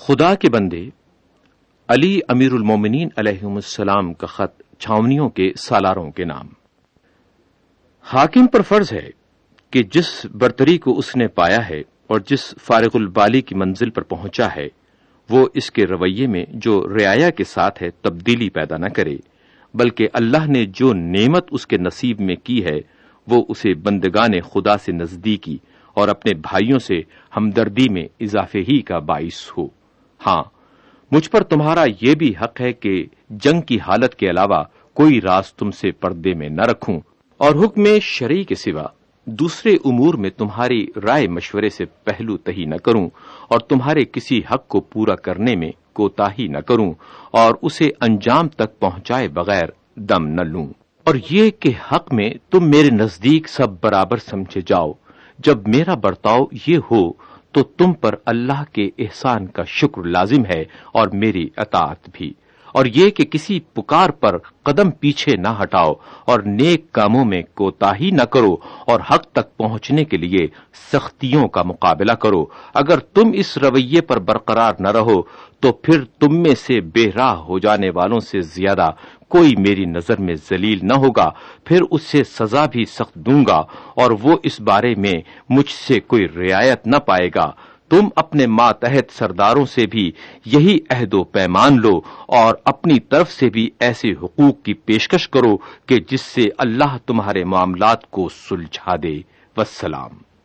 خدا کے بندے، علی امیر المومنین علیہ السلام کا خط چھاونیوں کے سالاروں کے نام۔ حاکم پر فرض ہے کہ جس برتری کو اس نے پایا ہے اور جس فارغ البالی کی منزل پر پہنچا ہے، وہ اس کے رویے میں جو رعایا کے ساتھ ہے تبدیلی پیدا نہ کرے، بلکہ اللہ نے جو نعمت اس کے نصیب میں کی ہے، وہ اسے بندگان خدا سے نزدیکی اور اپنے بھائیوں سے ہمدردی میں اضافے ہی کا باعث ہو۔ ہاں مجھ پر تمہارا یہ بھی حق ہے کہ جنگ کی حالت کے علاوہ کوئی راز تم سے پردے میں نہ رکھوں۔ اور حکم شرعی کے سوا، دوسرے امور میں تمہاری رائے مشورے سے پہلو تہی نہ کروں اور تمہارے کسی حق کو پورا کرنے میں کوتا ہی نہ کروں اور اسے انجام تک پہنچائے بغیر دم نہ لوں۔ اور یہ کہ حق میں تم میرے نزدیک سب برابر سمجھے جاؤ، جب میرا برتاؤ یہ ہو تو تم پر اللہ کے احسان کا شکر لازم ہے اور میری اطاعت بھی۔ اور یہ کہ کسی پکار پر قدم پیچھے نہ ہٹاؤ اور نیک کاموں میں کوتا ہی نہ کرو اور حق تک پہنچنے کے لیے سختیوں کا مقابلہ کرو۔ اگر تم اس رویے پر برقرار نہ رہو تو پھر تم میں سے بے راہ ہو جانے والوں سے زیادہ کوئی میری نظر میں ذلیل نہ ہوگا۔ پھر اس سے سزا بھی سخت دوں گا اور وہ اس بارے میں مجھ سے کوئی رعایت نہ پائے گا۔ تم اپنے ماتحت سرداروں سے بھی یہی عہد و پیمان لو اور اپنی طرف سے بھی ایسے حقوق کی پیشکش کرو کہ جس سے اللہ تمہارے معاملات کو سلجھا دے۔ وسلام